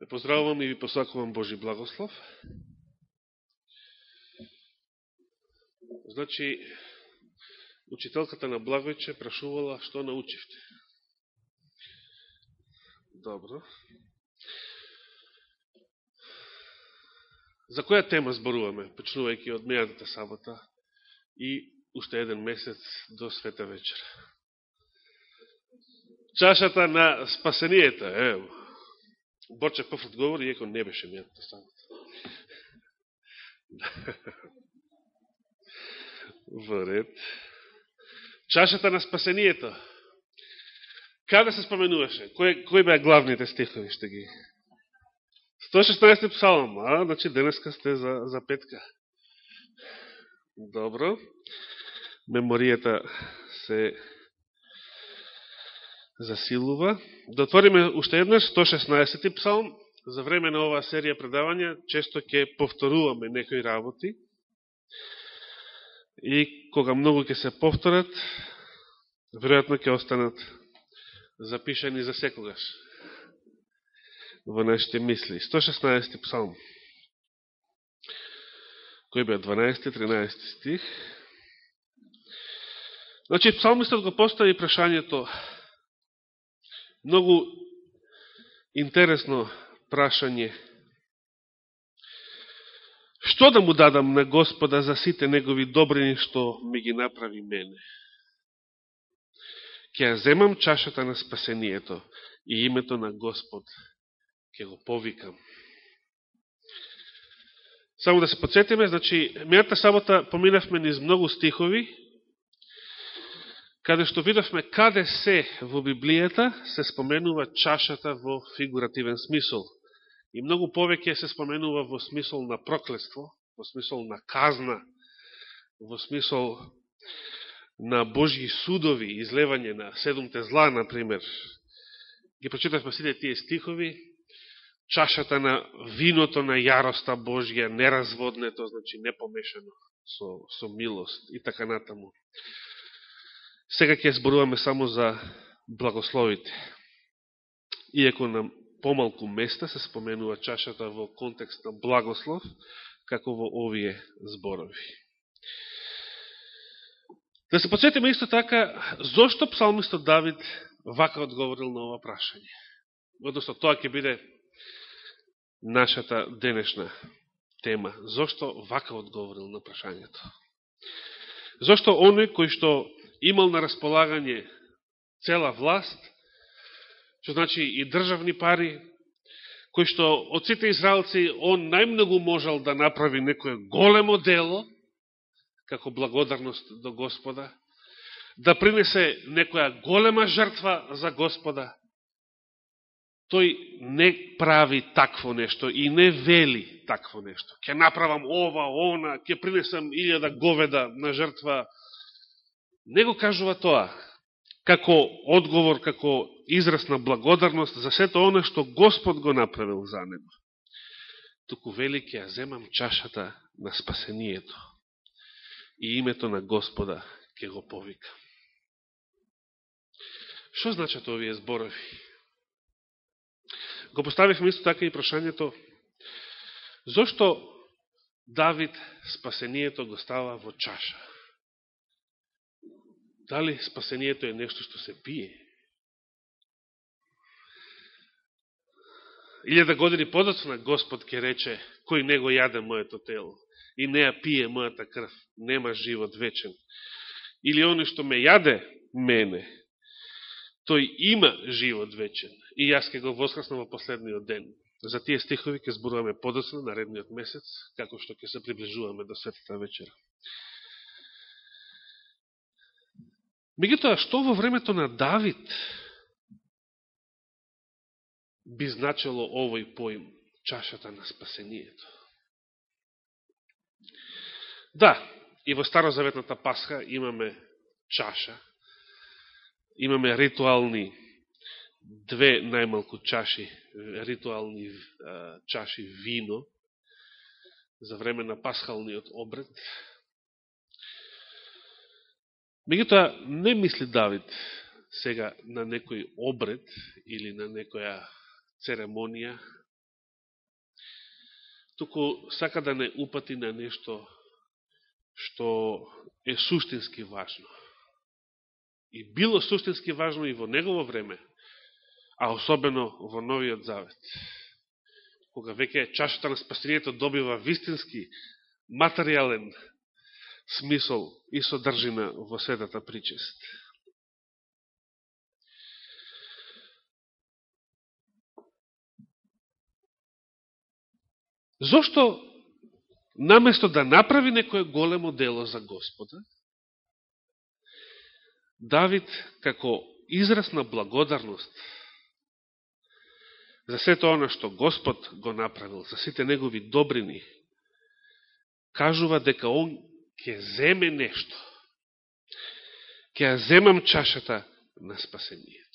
Ве поздравувам и ви посакувам Божи благослов. Значи, учителката на Благојче прашувала што научивте. Добро. За која тема зборуваме, почнувајќи од мејадата сабота и уште еден месец до света вечера? Чашата на спасението, ево. Борче Пф говори иеко не беше мијатата сабота. Да. Во ред. Чашата на спасението. Каде се споменуваше? Кој, кој беа главните стихови што ги? 116 псалом, а, значи денеска сте за, за петка. Добро. Меморијата се засилува. Да отвориме уште еднаш 116 псалм. За време на оваа серија предавања често ќе повторуваме некои работи. И кога многу ќе се повторат, веројатно ќе останат запишани за секогаш во нашите мисли. 116 псалм. Кој беа 12-13 стих. Значи, псалмистот го постави прашањето Многу интересно прашање. Што да му дадам на Господа за сите негови добрини што ми ги направи мене? Ке ја земам чашата на спасението и името на Господ ке го повикам. Само да се подсетиме, значи, мејата сабота поминавме низ многу стихови, каде што видовме каде се во Библијата се споменува чашата во фигуративен смисол. И многу повеќе се споменува во смисол на проклетство, во смисол на казна, во смисол на Божји судови, излевање на седумте зла, например. Ги прочитавме сите тие стихови, чашата на виното на јароста Божја, неразводнето, значи непомешано со, со милост и така натаму. Сега ќе зборуваме само за благословите. Иако на помалку места се споменува чашата во контекст на благослов, како во овие зборови. Да се подсетиме исто така, зошто псалмистот Давид вака одговорил на ова прашање? Односно, тоа ќе биде нашата денешна тема. Зошто вака одговорил на прашањето? Зошто оној кој што имал на располагање цела власт, што значи и државни пари, кој што од сите израелци он најмногу можел да направи некое големо дело, како благодарност до Господа, да принесе некоја голема жртва за Господа, тој не прави такво нешто и не вели такво нешто. Ке направам ова, она, ке принесам илјада говеда на жртва не го кажува тоа, како одговор, како израз на благодарност за сето оно што Господ го направил за него. Туку вели ќе ја земам чашата на спасението и името на Господа ќе го повика. Што значат овие зборови? Го поставивме исто така и прашањето зошто Давид спасението го става во чаша? Дали спасението е нешто што се пие? Илјада години подоцна Господ ке рече, кој не го јаде моето тело и не ја пие мојата крв, нема живот вечен. Или оно што ме јаде мене, тој има живот вечен и јас ќе го воскреснам во последниот ден. За тие стихови ќе зборуваме подоцна наредниот месец, како што ќе се приближуваме до светата вечера. Меѓутоа, што во времето на Давид би значило овој поим, чашата на спасението? Да, и во Старозаветната Пасха имаме чаша, имаме ритуални две најмалку чаши, ритуални чаши вино за време на пасхалниот обред, Меѓутоа, не мисли Давид сега на некој обред или на некоја церемонија туку сака да не упати на нешто што е суштински важно. И било суштински важно и во негово време, а особено во Новиот Завет. Кога веќе чашата на спасението добива вистински, материјален смисол и содржина во светата причест. Зошто наместо да направи некое големо дело за Господа, Давид, како израз на благодарност за сето оно што Господ го направил, за сите негови добрини, кажува дека он ќе земе нешто. Ќе ја земам чашата на спасението.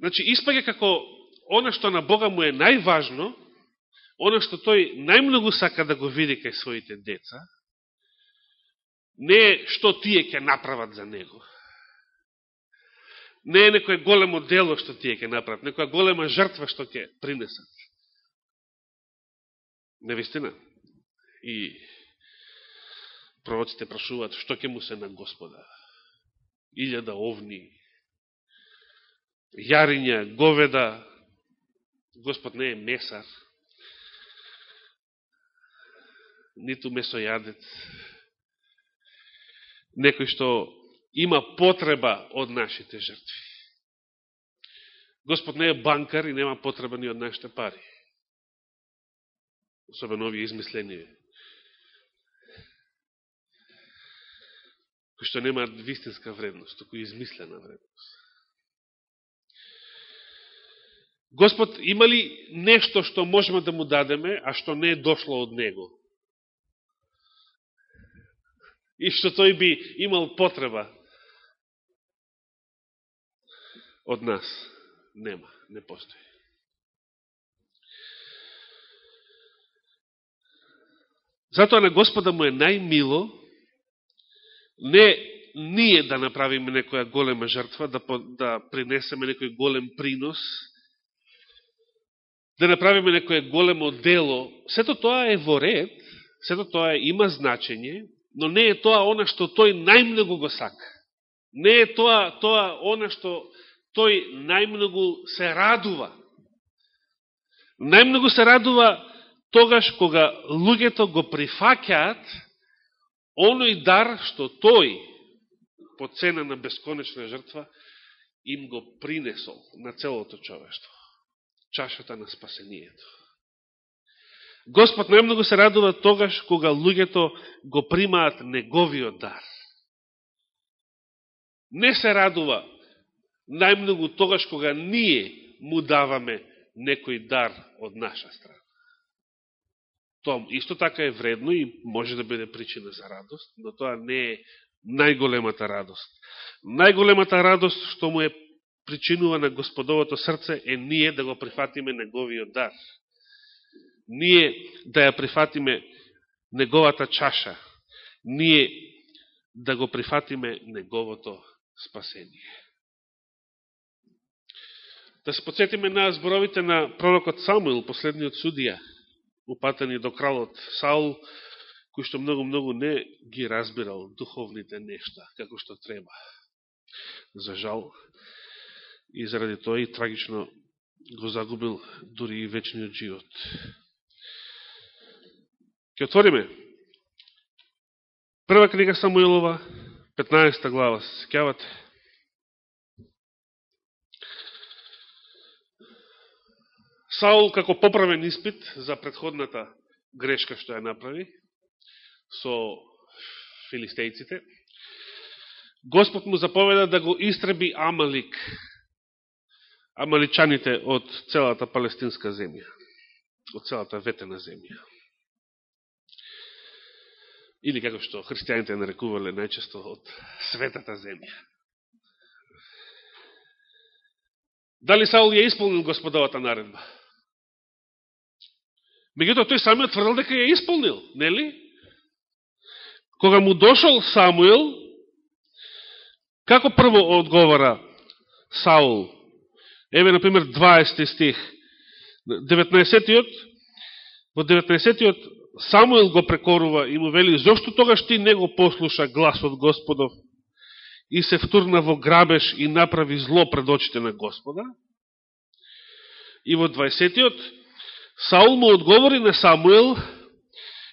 Значи, испаѓа како она што на Бога му е најважно, она што тој најмногу сака да го види кај своите деца, не е што тие ќе направат за него. Не е некој големо дело што тие ќе направат, некоја голема жртва што ќе принесат. Невистина. И пророците прашуваат што ќе му се на Господа. Илјада овни, јариња, говеда, Господ не е месар, ниту месојадец, некој што има потреба од нашите жртви. Господ не е банкар и нема потреба ни од нашите пари особено овие измислени, кои што немаат вистинска вредност, току измислена вредност. Господ има ли нешто што можеме да му дадеме, а што не е дошло од Него? И што тој би имал потреба од нас? Нема, не постои. Затоа на Господа му е најмило не ние да направиме некоја голема жртва, да, да принесеме некој голем принос, да направиме некое големо дело. Сето тоа е во ред, сето тоа има значење, но не е тоа она што тој најмногу го сака. Не е тоа, тоа она што тој најмногу се радува. Најмногу се радува тогаш кога луѓето го прифакјаат оној дар што тој по цена на бесконечна жртва им го принесол на целото човештво. Чашата на спасението. Господ најмногу се радува тогаш кога луѓето го примаат неговиот дар. Не се радува најмногу тогаш кога ние му даваме некој дар од наша страна. Тоа исто така е вредно и може да биде причина за радост, но тоа не е најголемата радост. Најголемата радост што му е причинува на Господовото срце е ние да го прифатиме неговиот дар. Ние да ја прифатиме неговата чаша. Ние да го прифатиме неговото спасение. Да се подсетиме на зборовите на пророкот Самуил, последниот судија, упатени до кралот Саул, кој што многу-многу не ги разбирал духовните нешта, како што треба. За жал, и заради тоа и трагично го загубил дури и вечниот живот. Ке отвориме. Прва книга Самуилова, 15 глава, се сеќавате. Саул како поправен испит за предходната грешка што ја направи со филистејците, Господ му заповеда да го истреби Амалик, амаличаните од целата палестинска земја, од целата ветена земја. Или како што христијаните нарекувале најчесто од светата земја. Дали Саул ја исполнил господовата наредба? Меѓутоа, тој самиот тврдил дека ја исполнил, нели? Кога му дошол Самуил, како прво одговора Саул Еве, например, 20 стих. 19-тиот, во 19-тиот Самуил го прекорува и му вели, зошто тогаш ти не го послуша гласот Господов и се втурна во грабеж и направи зло пред очите на Господа? И во 20-тиот, Саул му одговори на Самуел,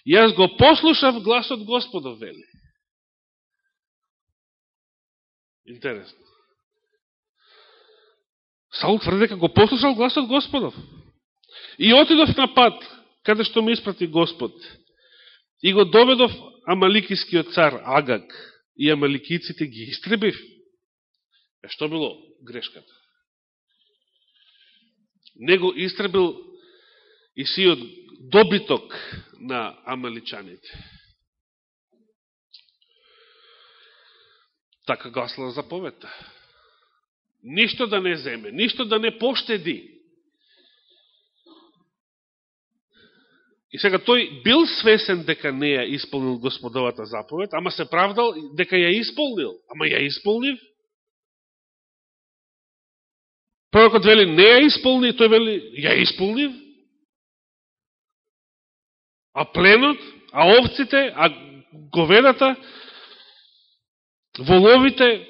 јас го послушав гласот Господов, вели. Интересно. Саул тврди дека го послушал гласот Господов. И отидов на пат, каде што ме испрати Господ. И го доведов Амаликискиот цар Агаг и Амаликиците ги истребив. Е што било грешката? Него истребил и сиот добиток на Амаличаните. Така гласла заповедта. Ништо да не земе, ништо да не поштеди. И сега тој бил свесен дека не ја исполнил Господовата заповед, ама се правдал дека ја исполнил. Ама ја исполнив. Пророкот вели не ја исполни, тој вели ја исполнив. А пленот, а овците, а говедата, воловите,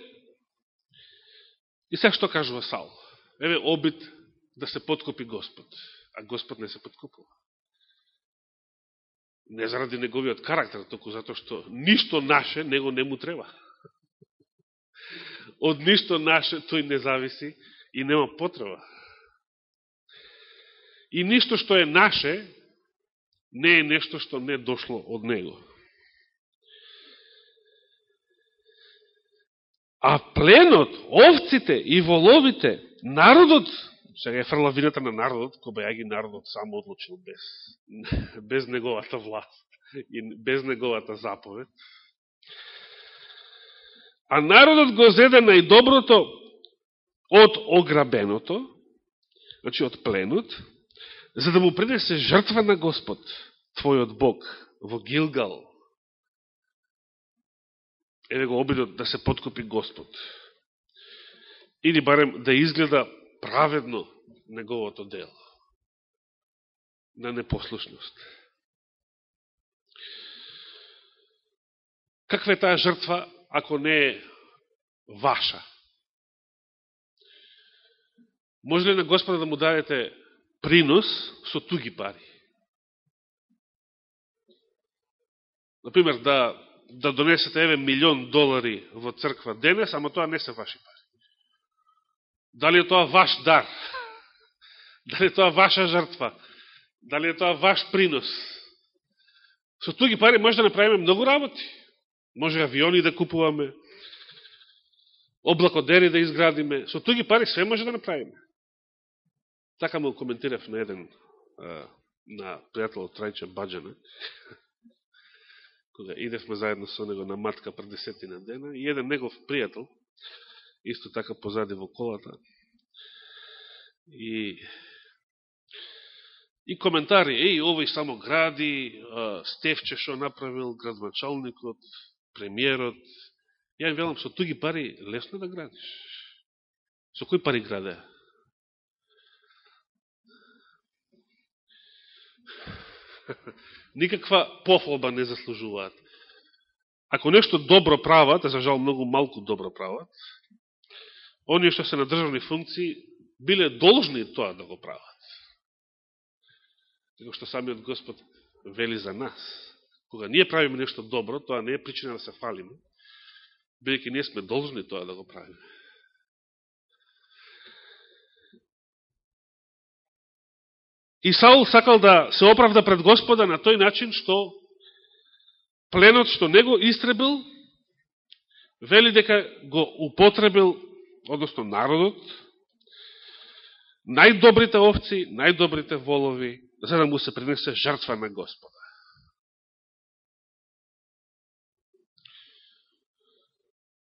И сега што кажува Сал? Еве обид да се подкопи Господ, а Господ не се подкупува. Не заради неговиот карактер, току затоа што ништо наше него не му треба. Од ништо наше тој не зависи и нема потреба. И ништо што е наше не е нешто што не дошло од него. А пленот, овците и воловите, народот, сега е фрлавината на народот, кој ги народот само одлучил без, без неговата власт и без неговата заповед. А народот го зеде најдоброто од ограбеното, значи од пленот, за да му принесе жртва на Господ, твојот Бог, во Гилгал, еве го обидот да се подкупи Господ. Или барем да изгледа праведно неговото дело на непослушност. Каква е таа жртва, ако не е ваша? Може ли на Господа да му дадете принос со туги пари? Например, да да донесете еве милион долари во црква денес, ама тоа не се ваши пари. Дали е тоа ваш дар? Дали е тоа ваша жртва? Дали е тоа ваш принос? Со туги пари може да направиме многу работи. Може авиони да купуваме, облакодери да изградиме. Со туги пари све може да направиме. Така му коментирав на еден на пријател од Трајча Баджана кога идевме заедно со него на матка пред десетина дена, и еден негов пријател, исто така позади во колата, и и коментари, еј, овој само гради, Стевче шо направил, градмачалникот, премиерот, ја им велам, со туги пари лесно да градиш. Со кои пари градеа? никаква пофолба не заслужуваат. Ако нешто добро прават, а за жал многу малку добро прават, оние што се на државни функции биле должни тоа да го прават. Како што самиот Господ вели за нас. Кога ние правиме нешто добро, тоа не е причина да се фалиме, бидеќи ние сме должни тоа да го правиме. И Саул сакал да се оправда пред Господа на тој начин што пленот што него истребил, вели дека го употребил, односно народот, најдобрите овци, најдобрите волови, за да му се принесе жртва на Господа.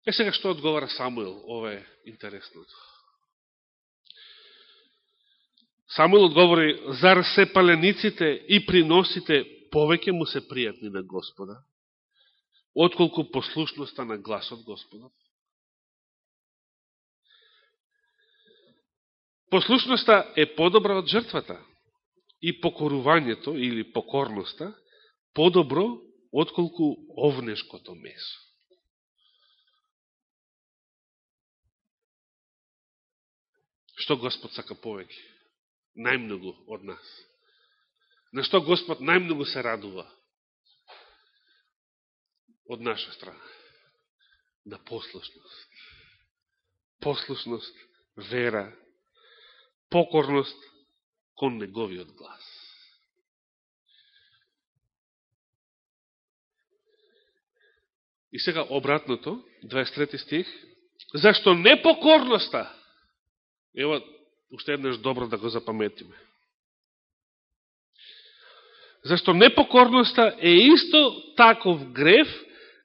Е сега што одговара Самуил, ова е интересното. Самуил одговори, зар се палениците и приносите повеќе му се пријатни на Господа, отколку послушноста на гласот Господа? Послушноста е подобра од жртвата и покорувањето или покорноста подобро отколку овнешкото месо. Што Господ сака повеќе? Најмногу од нас. На што Господ најмногу се радува? Од наша страна. На послушност. Послушност, вера, покорност кон неговиот глас. И сега обратното, 23 стих, зашто непокорноста, ева, уште еднаш добро да го запаметиме, зашто непокорноста е исто таков греф,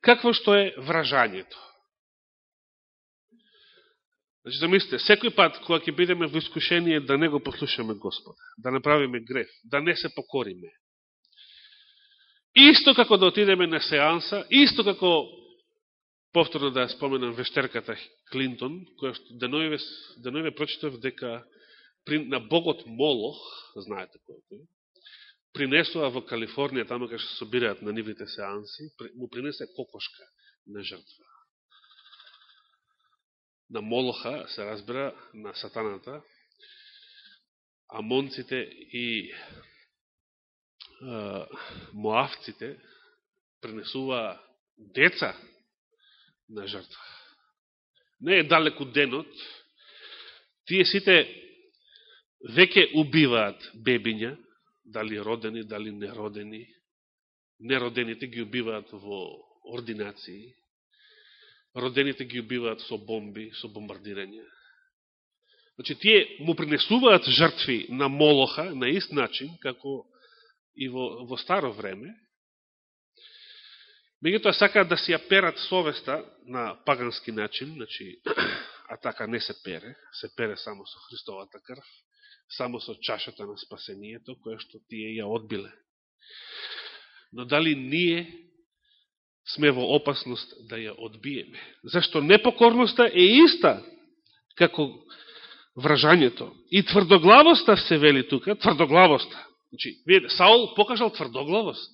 какво што е вражањето. Значи, замислите, секој пат, кога ќе бидеме во искушение да не го послушаме Господа, да направиме греф, да не се покориме, Исто како да отидеме на сеанса, исто како повторно да споменам вештерката Клинтон, која што денојве, деноиве прочитав дека на богот Молох, знаете кој е, принесува во Калифорнија, тамо кај што собираат на нивните сеанси, му принесе кокошка на жртва. На Молоха, се разбира, на сатаната, амонците и моавците принесува деца на жртва. Не е далеку денот, тие сите веќе убиваат бебиња, дали родени, дали неродени. Неродените ги убиваат во ординации, родените ги убиваат со бомби, со бомбардирање. Значи, тие му принесуваат жртви на Молоха на ист начин, како и во, во старо време, меѓутоа сакаат да си ја перат совеста на пагански начин, значи, а така не се пере, се пере само со Христовата крв, само со чашата на спасението, која што тие ја одбиле. Но дали ние сме во опасност да ја одбиеме? Зашто непокорноста е иста како вражањето. И тврдоглавоста се вели тука, тврдоглавоста. Значи, видите, Саул покажал тврдоглавост.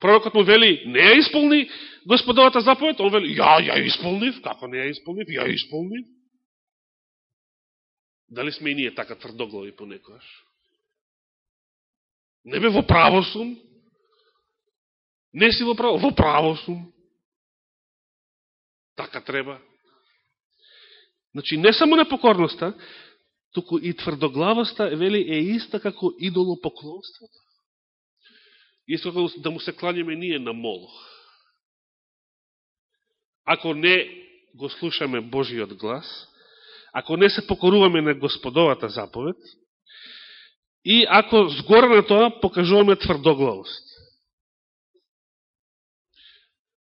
Пророкот му вели, не ја исполни господовата заповед, он вели, ја, ја исполнив, како не ја исполнив, ја исполнив. Дали сме и ние така тврдоглави понекојаш? Не бе во право сум. Не си во право, во право сум. Така треба. Значи, не само непокорноста, туку и тврдоглавоста, вели, е иста како идолопоклонството. Исто како да му се кланjаме ние на Молох. Ако не го слушаме Божиот глас, ако не се покоруваме на Господовата заповед, и ако згора на тоа покажуваме тврдоглавост.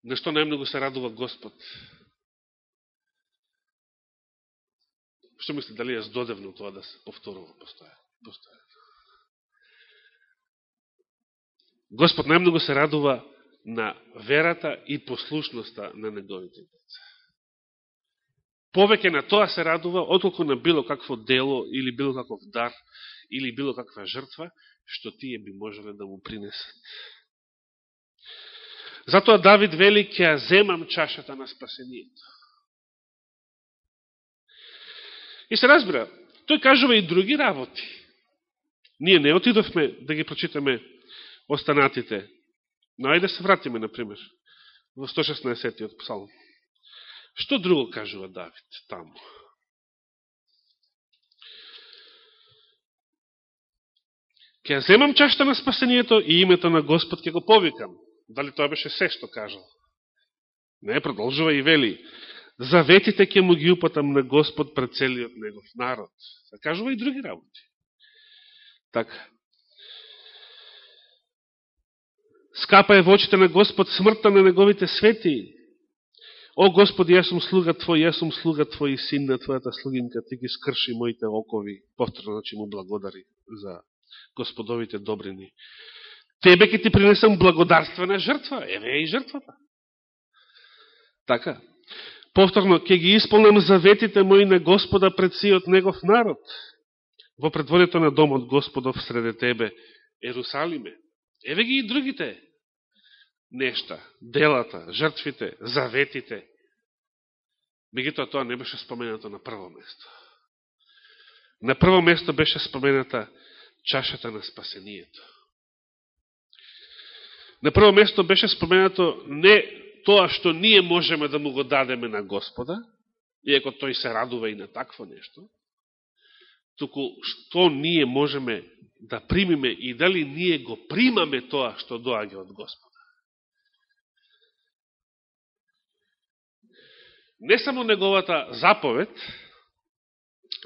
Нешто најмногу се радува Господ Што мисли, дали е здодевно тоа да се повторува постоја? Господ најмногу се радува на верата и послушноста на неговите деца. Повеќе на тоа се радува, отколку на било какво дело, или било каков дар, или било каква жртва, што тие би можеле да му принесат. Затоа Давид вели, ќе ја земам чашата на спасението. И се разбира, тој кажува и други работи. Ние не отидовме да ги прочитаме останатите. Но ајде се вратиме, например, во 116-тиот псалм. Што друго кажува Давид таму? Ке земам чашта на спасението и името на Господ ке го повикам. Дали тоа беше се што кажал? Не, продолжува и вели заветите ќе му ги упатам на Господ пред целиот негов народ. Се кажува и други работи. Така. Скапа е во очите на Господ смртта на неговите свети. О Господи, јас сум слуга Твој, јас сум слуга Твој и син на Твојата слугинка, Ти ги скрши моите окови. Повторно, значи му благодари за Господовите добрини. Тебе ќе ти принесам благодарствена жртва. Еве и жртвата. Така. Повторно, ќе ги исполнам заветите мои на Господа пред сиот негов народ. во предводето на домот Господов среде тебе, Ерусалиме. Еве ги и другите нешта, делата, жртвите, заветите. Мегутоа тоа не беше споменато на прво место. На прво место беше спомената чашата на спасението. На прво место беше споменато не тоа што ние можеме да му го дадеме на Господа, иако тој се радува и на такво нешто, туку што ние можеме да примиме и дали ние го примаме тоа што доаѓа од Господа. Не само неговата заповед,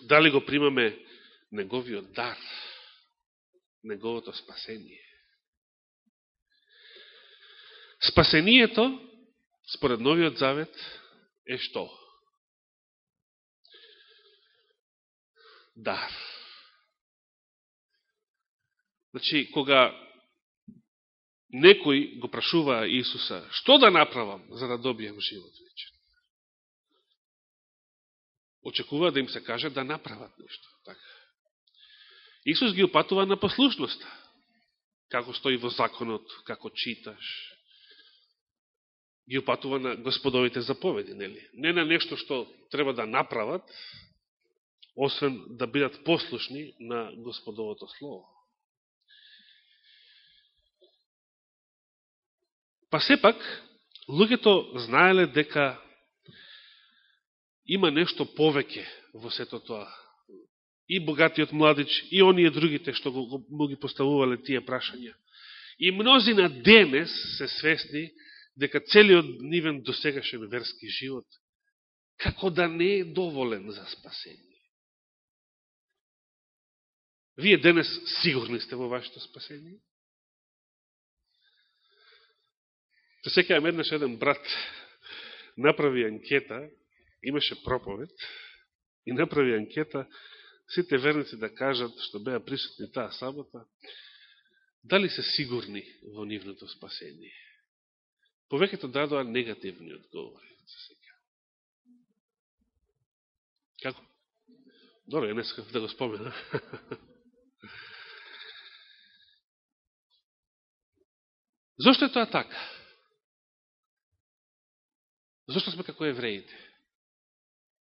дали го примаме неговиот дар, неговото спасение. Спасението, според Новиот Завет, е што? Дар. Значи, кога некој го прашува Исуса, што да направам за да добијам живот вечен? Очекува да им се каже да направат нешто. Така. Исус ги опатува на послушноста. Како стои во законот, како читаш, ги опатува на господовите заповеди, нели? Не на нешто што треба да направат, освен да бидат послушни на господовото слово. Па сепак, луѓето знаеле дека има нешто повеќе во сето тоа. И богатиот младич, и оние другите што го, го ги поставувале тие прашања. И мнозина денес се свесни дека целиот нивен досегашен верски живот како да не е доволен за спасение. Вие денес сигурни сте во вашето спасение? Се секајам еднаш еден брат направи анкета, имаше проповед, и направи анкета сите верници да кажат што беа присутни таа сабота, дали се сигурни во нивното спасение повеќето дадоа негативни одговори. Како? Добро, не сакав да го спомена. Зошто е тоа така? Зошто сме како евреите?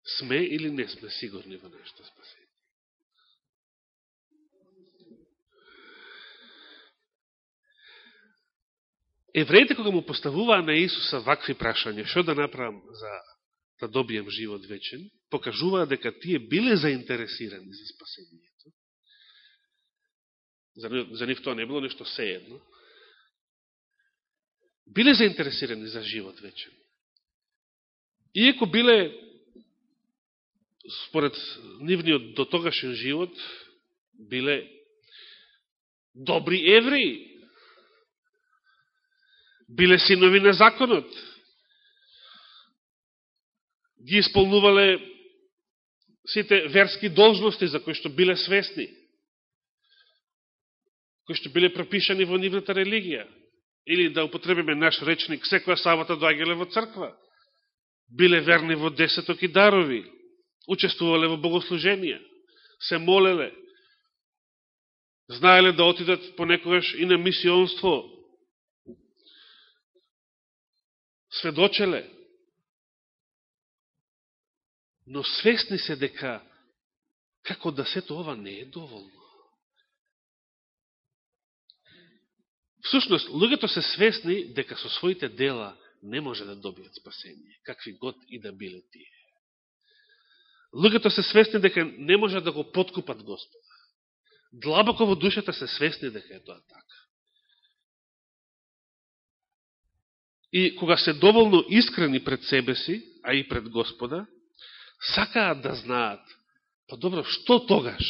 Сме или не сме сигурни во нашето спасение? евреите кога му поставуваа на Исуса вакви прашања, што да направам за да добијам живот вечен, покажуваа дека тие биле заинтересирани за спасението. За, за нив тоа не било нешто сеедно. Биле заинтересирани за живот вечен. Иеко биле, според нивниот дотогашен живот, биле добри евреи, биле синови на законот. Ги исполнувале сите верски должности за кои што биле свесни, кои што биле пропишани во нивната религија. Или да употребиме наш речник, секоја савата доаѓале во црква, биле верни во десеток и дарови, учествувале во богослуженија, се молеле, знаеле да отидат понекогаш и на мисионство, сведочеле, но свесни се дека како да сето ова не е доволно. Всушност, луѓето се свесни дека со своите дела не може да добијат спасение, какви год и да биле тие. Луѓето се свесни дека не можат да го подкупат Господа. Длабоко во душата се свесни дека е тоа така. И кога се доволно искрени пред себе си, а и пред Господа, сакаат да знаат, па добро, што тогаш?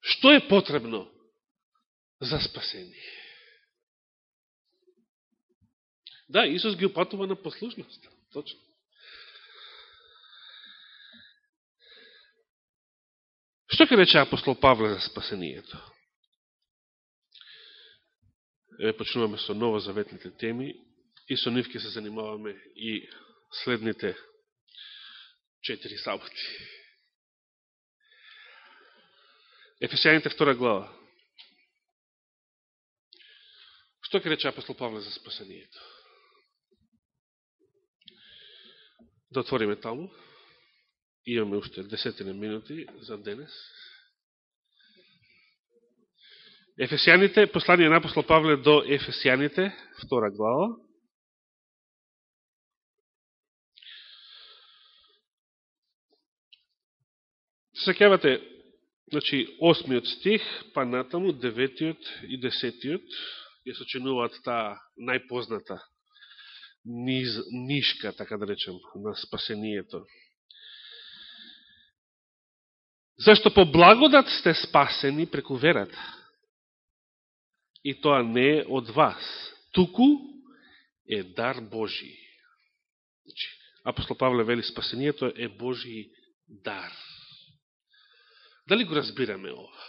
Што е потребно за спасение? Да, Исус ги опатува на послушност. Точно. Што ќе рече апостол Павле за спасението? Е, почнуваме со новозаветните теми и со нив се занимаваме и следните четири саботи. Ефесијаните втора глава. Што ќе рече апостол Павле за спасението? Да отвориме таму. Имаме уште десетина минути за денес. Ефесијаните, послание на апостол Павле до Ефесијаните, втора глава. Секавате, значи, осмиот стих, па натаму, деветиот и десетиот, ја сочинуваат таа најпозната низ, нишка, така да речем, на спасението. Зашто по благодат сте спасени преку верата. И тоа не е од вас, туку е дар Божи. Значи, апостол Павле вели спасението е Божи дар. Дали го разбираме ова?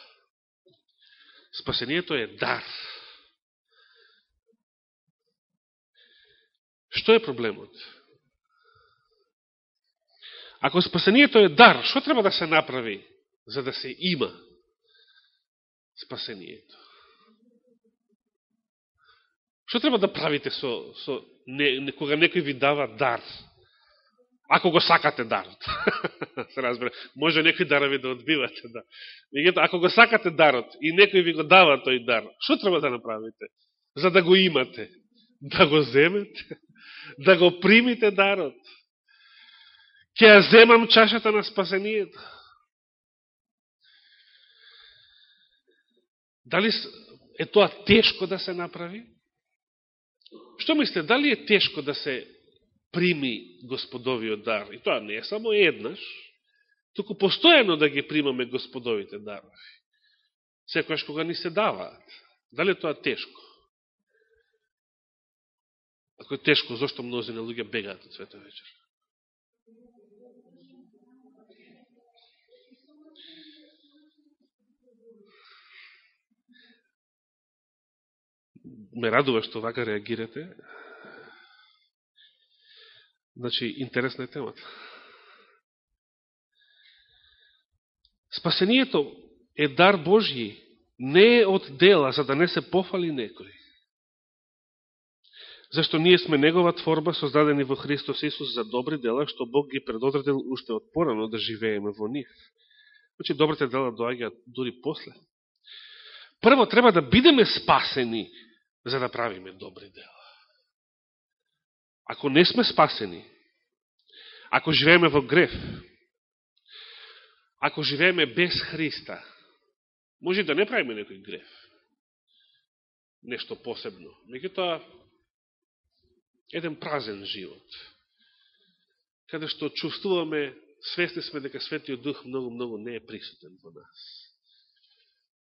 Спасението е дар. Што е проблемот? Ако спасението е дар, што треба да се направи за да се има спасението? Што треба да правите со, со не, не, кога некој ви дава дар? Ако го сакате дарот. се разбере. Може некои дарови да одбивате, да. Мегето, ако го сакате дарот и некој ви го дава тој дар, што треба да направите? За да го имате. Да го земете. Да го примите дарот. Ке ја земам чашата на спасението. Дали е тоа тешко да се направи? Што мислите, дали е тешко да се прими господовиот дар. И тоа не е само еднаш, туку постојано да ги примаме господовите дарови. Секојаш кога ни се даваат. Дали тоа тешко? Ако е тешко, зашто мнози на луѓе бегаат од света вечер? Ме радува што вака реагирате. Значи, интересна е темата. Спасението е дар Божји, не е од дела, за да не се пофали некој. Зашто ние сме Негова творба, создадени во Христос Исус за добри дела, што Бог ги предодредил уште од порано да живееме во нив. Значи, добрите дела доаѓаат дури после. Прво, треба да бидеме спасени, за да правиме добри дела. Ако не сме спасени, ако живееме во греф, ако живееме без Христа, може да не правиме некој греф, нешто посебно. Меѓутоа, еден празен живот, каде што чувствуваме, свесни сме дека Светиот Дух многу-многу не е присутен во нас.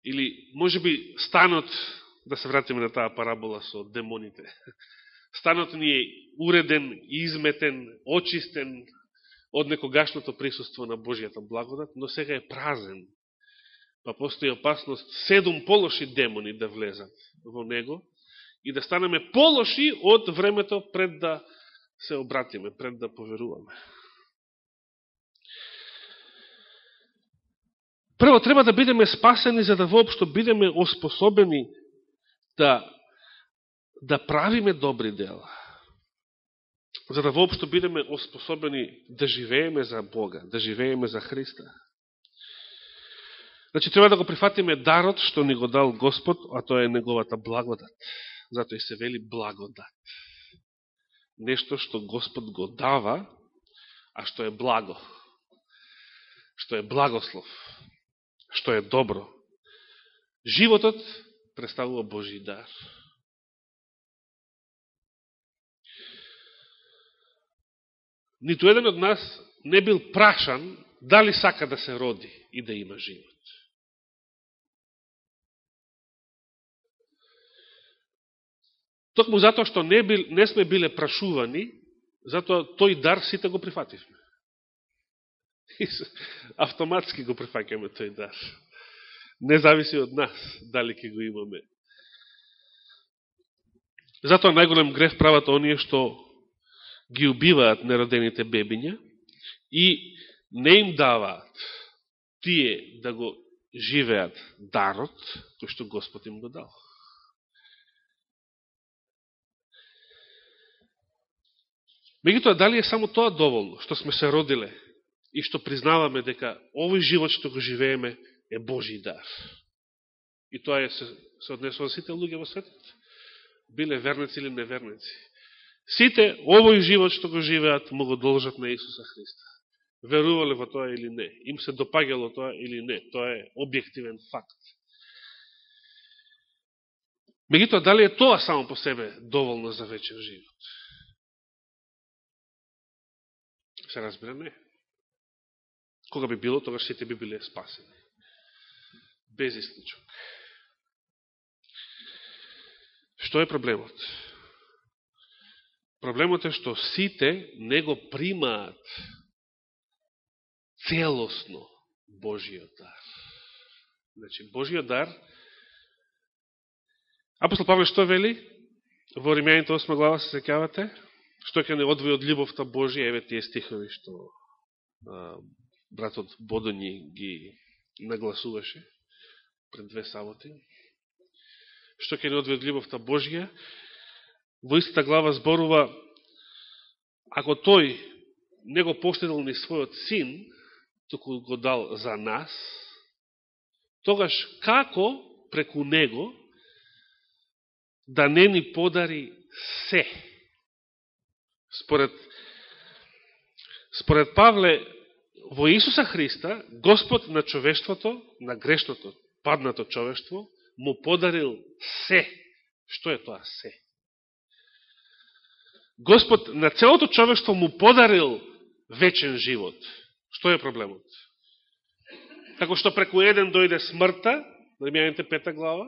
Или, може би, станот, да се вратиме на таа парабола со демоните, станот ни е уреден, изметен, очистен од некогашното присуство на Божијата благодат, но сега е празен. Па постои опасност седум полоши демони да влезат во него и да станеме полоши од времето пред да се обратиме, пред да поверуваме. Прво, треба да бидеме спасени за да воопшто бидеме оспособени да да правиме добри дела, за да воопшто бидеме оспособени да живееме за Бога, да живееме за Христа. Значи, треба да го прифатиме дарот што ни го дал Господ, а тоа е Неговата благодат. Затоа и се вели благодат. Нешто што Господ го дава, а што е благо. Што е благослов. Што е добро. Животот представува Божи дар. ниту еден од нас не бил прашан дали сака да се роди и да има живот. Токму затоа што не, бил, не сме биле прашувани, затоа тој дар сите го прифативме. Автоматски го прифакаме тој дар. Не зависи од нас дали ќе го имаме. Затоа најголем греф прават оние што ги убиваат неродените бебиња и не им даваат тие да го живеат дарот кој што Господ им го дал. Мегутоа, дали е само тоа доволно, што сме се родиле и што признаваме дека овој живот што го живееме е Божи дар. И тоа е, се, се однесува сите луѓе во светот. Биле верници или неверници. Сите овој живот што го живеат му го должат на Исуса Христа. Верувале во тоа или не. Им се допагало тоа или не. Тоа е објективен факт. Мегутоа, дали е тоа само по себе доволно за вечен живот? Се разбира, не. Кога би било, тогаш сите би биле спасени безисничок. Што е проблемот? Проблемот е што сите не го примаат целосно Божиот дар. Значи, Божиот дар Апостол Павле што вели? Во Римјаните 8 глава се секавате, што ќе не одвои од љубовта Божија, еве тие стихови што а, братот Бодони ги нагласуваше пред две саботи. Што ќе не одвед од љубовта Божија, во истата глава зборува ако тој не го поштедил ни својот син, току го дал за нас, тогаш како преку него да не ни подари се? Според, според Павле, во Исуса Христа, Господ на човештвото, на грешното, паднато човештво, му подарил се. Што е тоа се? Господ на целото човештво му подарил вечен живот. Што е проблемот? Како што преку еден дојде смртта, Римјаните пета глава,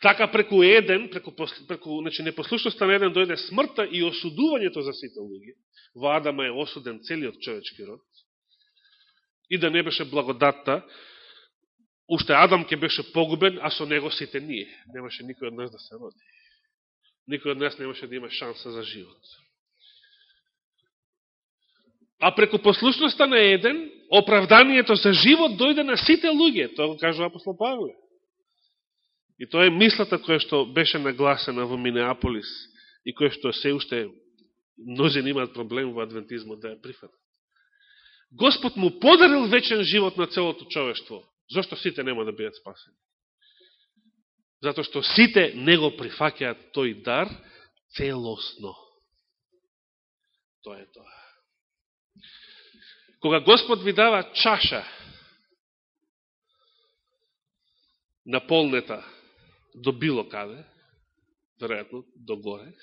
Така преку еден, преку, преку значи, непослушността на еден дојде смртта и осудувањето за сите луѓе. Во Адама е осуден целиот човечки род. И да не беше благодатта, уште Адам ќе беше погубен, а со него сите ние. Немаше никој од нас да се роди. Никој од нас немаше да има шанса за живот. А преку послушноста на еден, оправданието за живот дојде на сите луѓе. Тоа го кажува апостол Павле. И тоа е мислата која што беше нагласена во Минеаполис и која што се уште мнозин имаат проблем во адвентизмот да ја прифатат. Господ му подарил вечен живот на целото човештво. Зошто сите нема да бидат спасени? Зато што сите не го прифакеат тој дар целосно. Тоа е тоа. Кога Господ ви дава чаша наполнета до било каде, веројатно до горе.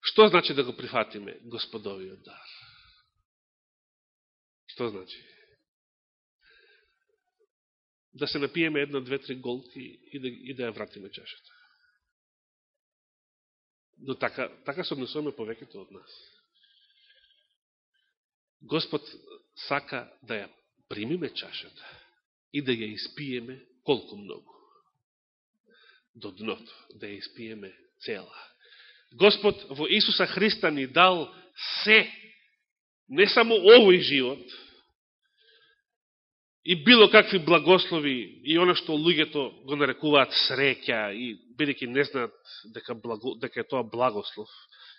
Што значи да го прифатиме Господовиот дар? Што значи? Да се напиеме една, две, три голки и да, и да ја вратиме чашата. Но така, така се однесуваме повеќето од нас. Господ сака да ја примиме чашата и да ја испиеме колку многу? До дното, да ја испиеме цела. Господ во Исуса Христа ни дал се, не само овој живот, и било какви благослови, и оно што луѓето го нарекуваат среќа, и бидеќи не знаат дека, благо, дека е тоа благослов,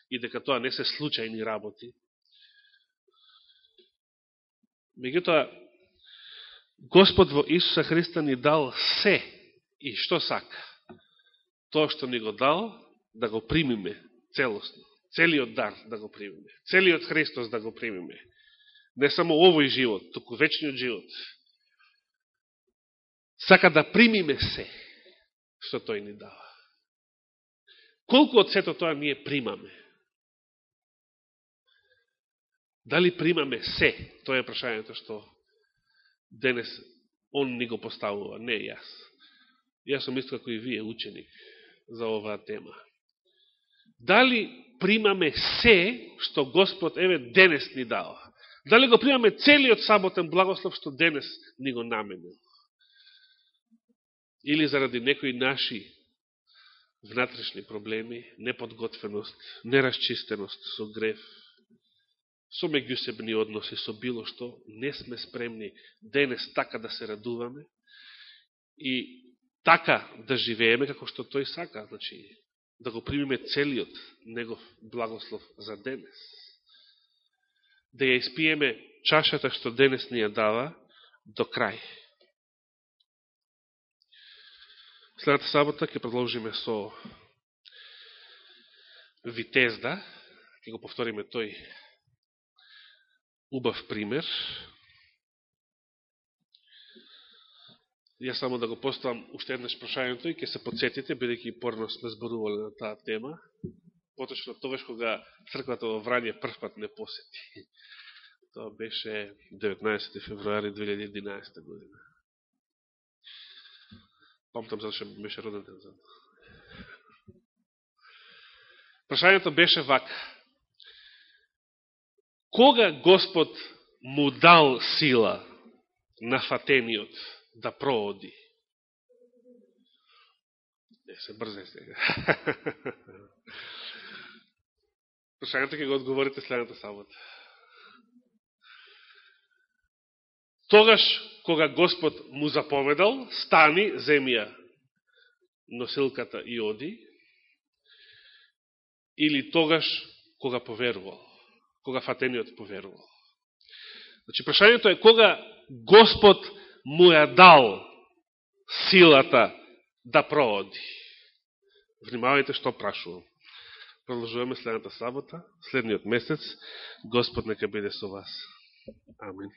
и дека тоа не се случајни работи. Меѓутоа, Господ во Исуса Христа ни дал се и што сака. Тоа што ни го дал, да го примиме целосно. Целиот дар да го примиме. Целиот Христос да го примиме. Не само овој живот, току вечниот живот. Сака да примиме се што тој ни дава. Колку од сето тоа ние примаме? Дали примаме се? Тоа е прашањето што денес он ни го поставува, не јас. Јас сум исто како и вие, ученик, за оваа тема. Дали примаме се што Господ еве денес ни дава? Дали го примаме целиот саботен благослов што денес ни го наменил? Или заради некои наши внатрешни проблеми, неподготвеност, нерасчистеност, со греф, со меѓусебни односи, со било што, не сме спремни денес така да се радуваме и така да живееме како што тој сака, значи да го примиме целиот негов благослов за денес. Да ја испиеме чашата што денес ни ја дава до крај. Следната сабота ќе продолжиме со Витезда, ќе го повториме тој убав пример. Ја само да го поставам уште еднаш прашањето и ќе се подсетите, бидејќи порно сме зборували на таа тема, поточно тогаш кога црквата во Врање првпат не посети. Тоа беше 19. февруари 2011 година. Памтам зашто беше роден ден за Прашањето беше вака. Кога Господ му дал сила на фатениот да прооди? Не се брзе сега. Прашањето ќе го одговорите следната сабота. Тогаш, кога Господ му заповедал, стани земја носилката и оди, или тогаш, кога поверувал кога фатениот поверувал. Значи, прашањето е кога Господ му ја дал силата да проводи. Внимавајте што прашувам. Продолжуваме следната сабота, следниот месец. Господ нека биде со вас. Амин.